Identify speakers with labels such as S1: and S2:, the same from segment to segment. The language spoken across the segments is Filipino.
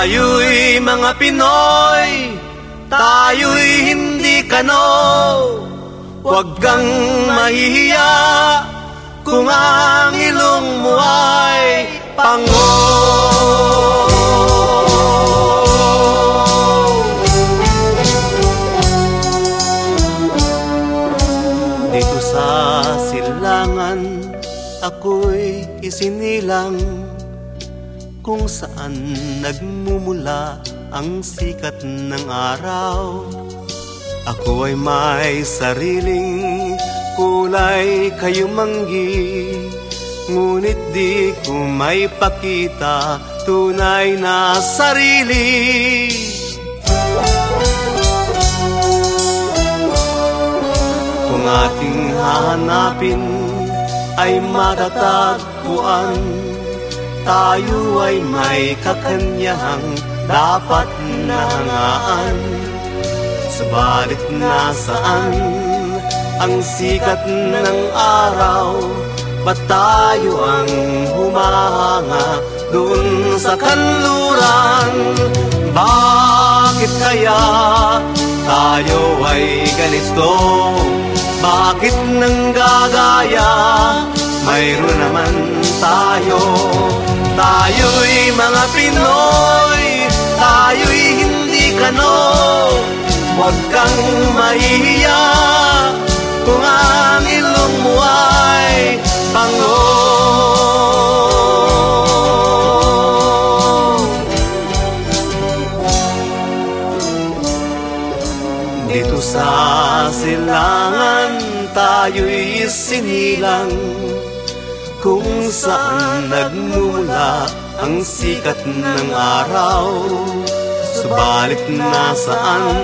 S1: Tayo'y mga Pinoy, tayo'y hindi kano. Huwag kang mahihiya kung ang ilong mo ay pango. Dito sa silangan, ako'y isinilang kung saan nagmumula ang sikat ng araw. Ako ay may sariling kulay kayumanggi Ngunit di ko may pakita tunay na sarili Kung ating hahanapin ay matatagpuan Tayo ay may kakanyahang dapat nahangaan Subalit nasaan ang sikat ng araw Ba't tayo ang humahanga dun sa kanluran? Bakit kaya tayo ay ganito? Bakit nang gagaya? Mayroon naman tayo Pinoy Tayo'y hindi kano. Huwag kang mahihiya Kung ang ilong mo ay pango Dito sa silangan tayo'y sinilang Kung saan nagmula ang sikat ng araw Subalit nasaan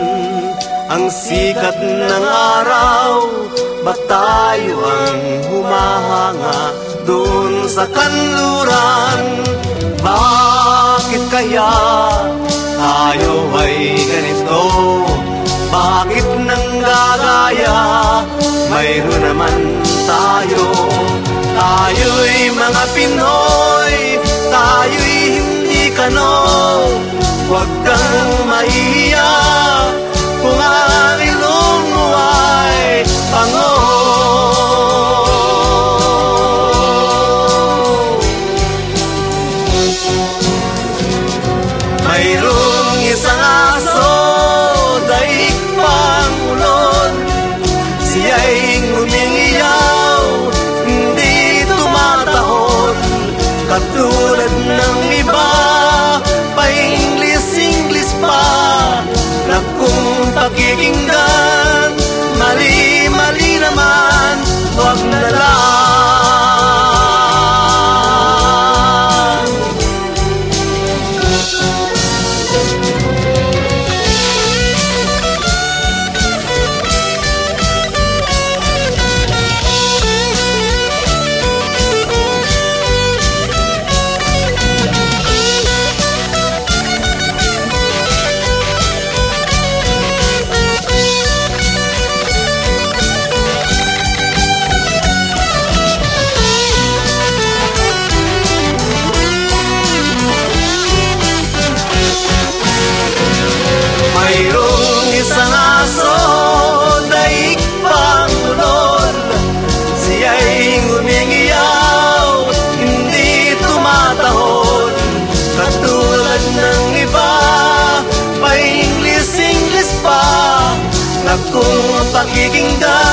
S1: ang sikat ng araw Ba't tayo ang humahanga doon sa kanluran? Bakit kaya tayo ay ganito? Bakit nang gagaya? Mayroon naman tayo Tayo'y mga Pinoy ano Huwag kang mahihiya Kung ang ilong mo ay pango Mayroong isang aso, Daig pang ulod Siya'y pagiging dahil